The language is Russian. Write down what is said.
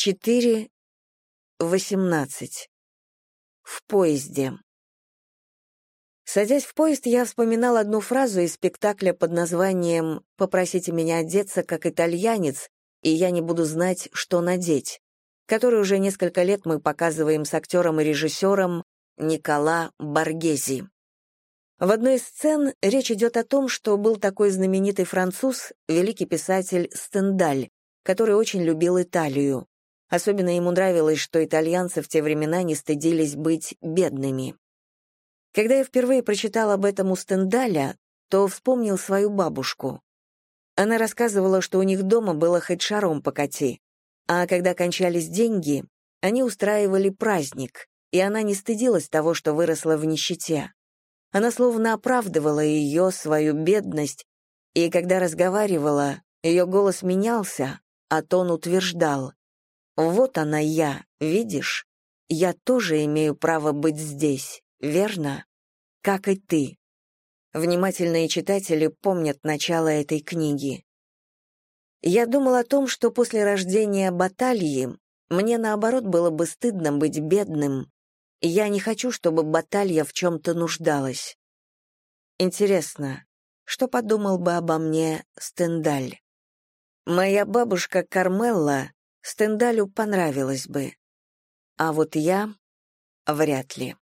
4.18. В поезде. Садясь в поезд, я вспоминал одну фразу из спектакля под названием «Попросите меня одеться как итальянец, и я не буду знать, что надеть», который уже несколько лет мы показываем с актером и режиссером Никола Баргези. В одной из сцен речь идет о том, что был такой знаменитый француз, великий писатель Стендаль, который очень любил Италию. Особенно ему нравилось, что итальянцы в те времена не стыдились быть бедными. Когда я впервые прочитал об этом у Стендаля, то вспомнил свою бабушку. Она рассказывала, что у них дома было хоть шаром покати, а когда кончались деньги, они устраивали праздник, и она не стыдилась того, что выросла в нищете. Она словно оправдывала ее, свою бедность, и когда разговаривала, ее голос менялся, а тон утверждал. «Вот она я, видишь? Я тоже имею право быть здесь верно? Как и ты. Внимательные читатели помнят начало этой книги. Я думал о том, что после рождения Баталии мне, наоборот, было бы стыдно быть бедным. Я не хочу, чтобы Баталья в чем-то нуждалась. Интересно, что подумал бы обо мне Стендаль? Моя бабушка Кармелла Стендалю понравилась бы. А вот я — вряд ли.